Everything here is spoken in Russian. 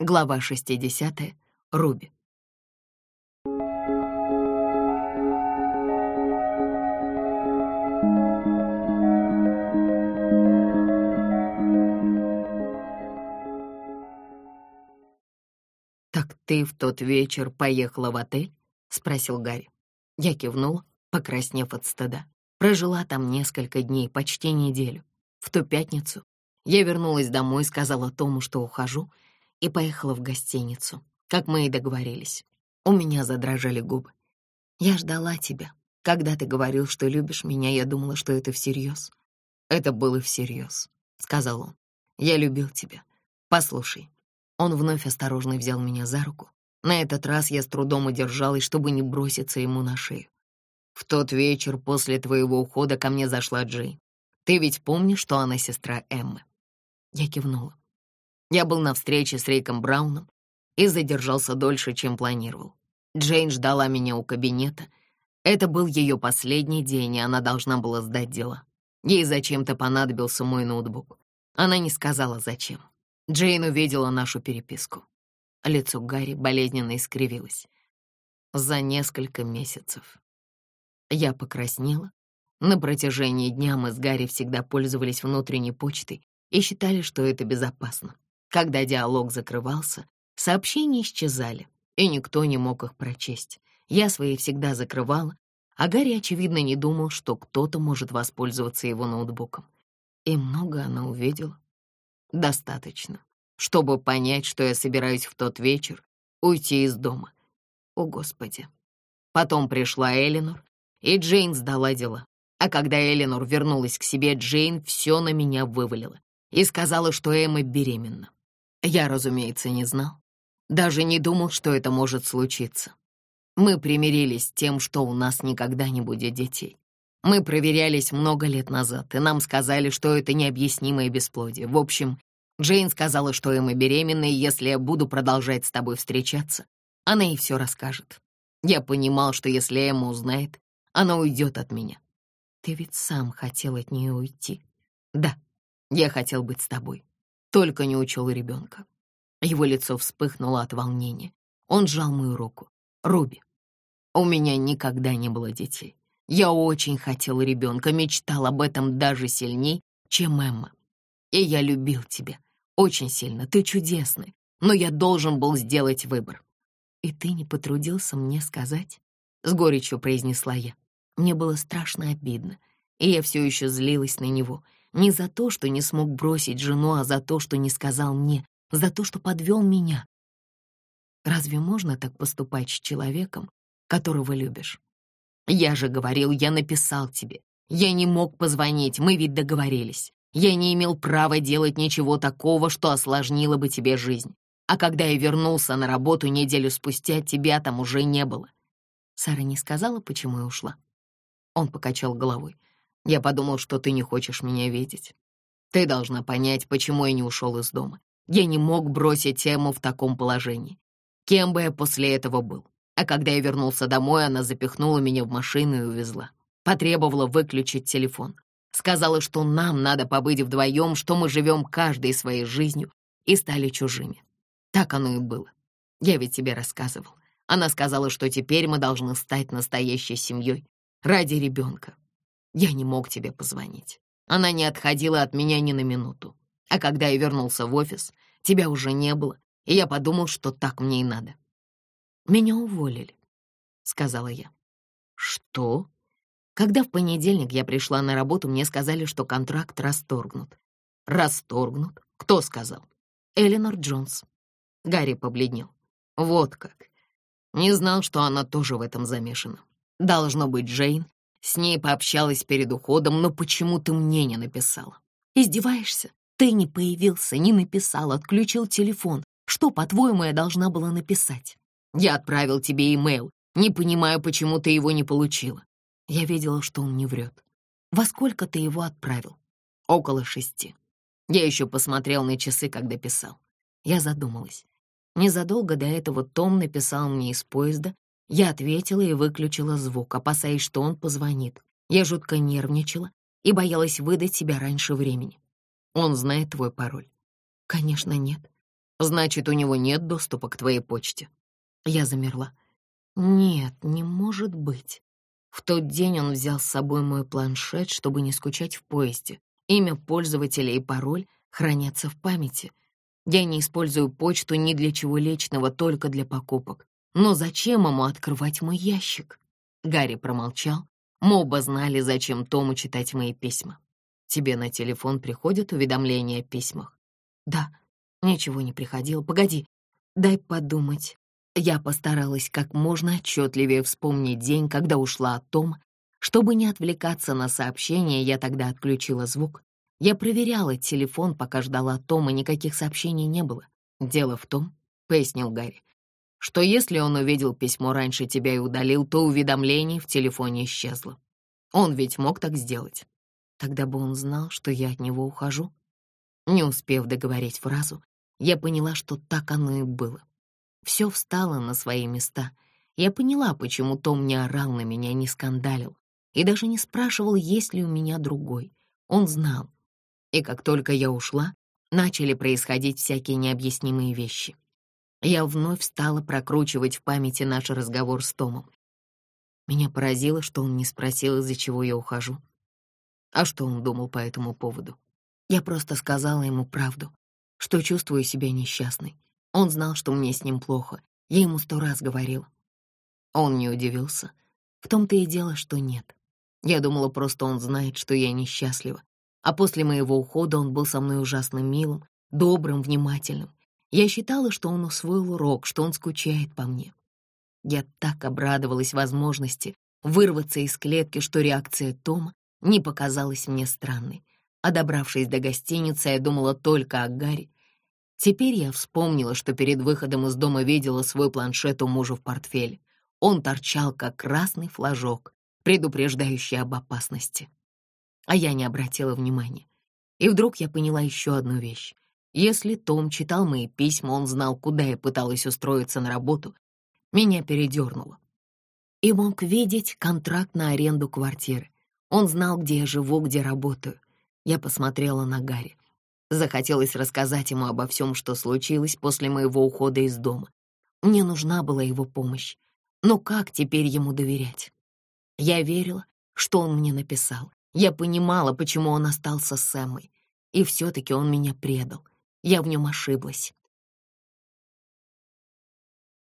Глава 60. Руби. «Так ты в тот вечер поехала в отель?» — спросил Гарри. Я кивнула, покраснев от стыда. Прожила там несколько дней, почти неделю. В ту пятницу я вернулась домой, сказала Тому, что ухожу, и поехала в гостиницу, как мы и договорились. У меня задрожали губы. Я ждала тебя. Когда ты говорил, что любишь меня, я думала, что это всерьез. Это было всерьез, — сказал он. Я любил тебя. Послушай. Он вновь осторожно взял меня за руку. На этот раз я с трудом удержалась, чтобы не броситься ему на шею. В тот вечер после твоего ухода ко мне зашла Джейн. Ты ведь помнишь, что она сестра Эммы?» Я кивнула. Я был на встрече с Рейком Брауном и задержался дольше, чем планировал. Джейн ждала меня у кабинета. Это был ее последний день, и она должна была сдать дела. Ей зачем-то понадобился мой ноутбук. Она не сказала, зачем. Джейн увидела нашу переписку. Лицо Гарри болезненно искривилось. За несколько месяцев. Я покраснела. На протяжении дня мы с Гарри всегда пользовались внутренней почтой и считали, что это безопасно. Когда диалог закрывался, сообщения исчезали, и никто не мог их прочесть. Я свои всегда закрывала, а Гарри, очевидно, не думал, что кто-то может воспользоваться его ноутбуком. И много она увидела. Достаточно, чтобы понять, что я собираюсь в тот вечер уйти из дома. О, Господи. Потом пришла Элинор и Джейн сдала дела. А когда Эленор вернулась к себе, Джейн все на меня вывалила и сказала, что Эмма беременна. Я, разумеется, не знал. Даже не думал, что это может случиться. Мы примирились с тем, что у нас никогда не будет детей. Мы проверялись много лет назад, и нам сказали, что это необъяснимое бесплодие. В общем, Джейн сказала, что Эмма беременна, и если я буду продолжать с тобой встречаться, она ей все расскажет. Я понимал, что если Эмма узнает, она уйдет от меня. Ты ведь сам хотел от нее уйти. Да, я хотел быть с тобой, только не учел ребенка. Его лицо вспыхнуло от волнения. Он сжал мою руку. Руби, у меня никогда не было детей. Я очень хотел ребенка, мечтал об этом даже сильней, чем Эмма. И я любил тебя. Очень сильно, ты чудесный. Но я должен был сделать выбор. И ты не потрудился мне сказать? С горечью произнесла я. Мне было страшно обидно, и я все еще злилась на него. Не за то, что не смог бросить жену, а за то, что не сказал мне, за то, что подвел меня. Разве можно так поступать с человеком, которого любишь? Я же говорил, я написал тебе. Я не мог позвонить, мы ведь договорились. Я не имел права делать ничего такого, что осложнило бы тебе жизнь. А когда я вернулся на работу неделю спустя, тебя там уже не было. Сара не сказала, почему я ушла. Он покачал головой. «Я подумал, что ты не хочешь меня видеть. Ты должна понять, почему я не ушел из дома. Я не мог бросить Эмму в таком положении. Кем бы я после этого был? А когда я вернулся домой, она запихнула меня в машину и увезла. Потребовала выключить телефон. Сказала, что нам надо побыть вдвоем, что мы живем каждой своей жизнью и стали чужими. Так оно и было. Я ведь тебе рассказывал. Она сказала, что теперь мы должны стать настоящей семьей, ради ребенка. Я не мог тебе позвонить. Она не отходила от меня ни на минуту. А когда я вернулся в офис, тебя уже не было, и я подумал, что так мне и надо. «Меня уволили», — сказала я. «Что?» Когда в понедельник я пришла на работу, мне сказали, что контракт расторгнут. «Расторгнут? Кто сказал?» «Эленор Джонс». Гарри побледнел. «Вот как. Не знал, что она тоже в этом замешана. Должно быть, Джейн с ней пообщалась перед уходом, но почему ты мне не написала? Издеваешься? Ты не появился, не написал, отключил телефон. Что, по-твоему, я должна была написать? Я отправил тебе имейл. Не понимаю, почему ты его не получила. Я видела, что он не врет. Во сколько ты его отправил? Около шести. Я еще посмотрел на часы, когда писал. Я задумалась. Незадолго до этого Том написал мне из поезда, я ответила и выключила звук, опасаясь, что он позвонит. Я жутко нервничала и боялась выдать себя раньше времени. Он знает твой пароль? Конечно, нет. Значит, у него нет доступа к твоей почте. Я замерла. Нет, не может быть. В тот день он взял с собой мой планшет, чтобы не скучать в поезде. Имя пользователя и пароль хранятся в памяти. Я не использую почту ни для чего личного, только для покупок. Но зачем ему открывать мой ящик? Гарри промолчал. Мы оба знали, зачем Тому читать мои письма. Тебе на телефон приходят уведомления о письмах? Да, ничего не приходило. Погоди, дай подумать. Я постаралась как можно отчетливее вспомнить день, когда ушла от Тома. Чтобы не отвлекаться на сообщения, я тогда отключила звук. Я проверяла телефон, пока ждала Тома, никаких сообщений не было. Дело в том, — пояснил Гарри, что если он увидел письмо раньше тебя и удалил, то уведомление в телефоне исчезло. Он ведь мог так сделать. Тогда бы он знал, что я от него ухожу. Не успев договорить фразу, я поняла, что так оно и было. Все встало на свои места. Я поняла, почему Том не орал на меня, не скандалил и даже не спрашивал, есть ли у меня другой. Он знал. И как только я ушла, начали происходить всякие необъяснимые вещи. Я вновь стала прокручивать в памяти наш разговор с Томом. Меня поразило, что он не спросил, из-за чего я ухожу. А что он думал по этому поводу? Я просто сказала ему правду, что чувствую себя несчастной. Он знал, что мне с ним плохо. Я ему сто раз говорила. Он не удивился. В том-то и дело, что нет. Я думала, просто он знает, что я несчастлива. А после моего ухода он был со мной ужасно милым, добрым, внимательным. Я считала, что он усвоил урок, что он скучает по мне. Я так обрадовалась возможности вырваться из клетки, что реакция Тома не показалась мне странной. А добравшись до гостиницы, я думала только о Гарри. Теперь я вспомнила, что перед выходом из дома видела свой планшет у мужа в портфеле. Он торчал, как красный флажок, предупреждающий об опасности. А я не обратила внимания. И вдруг я поняла еще одну вещь. Если Том читал мои письма, он знал, куда я пыталась устроиться на работу, меня передернуло. И мог видеть контракт на аренду квартиры. Он знал, где я живу, где работаю. Я посмотрела на Гарри. Захотелось рассказать ему обо всем, что случилось после моего ухода из дома. Мне нужна была его помощь. Но как теперь ему доверять? Я верила, что он мне написал. Я понимала, почему он остался с Эммой. И все-таки он меня предал. Я в нем ошиблась.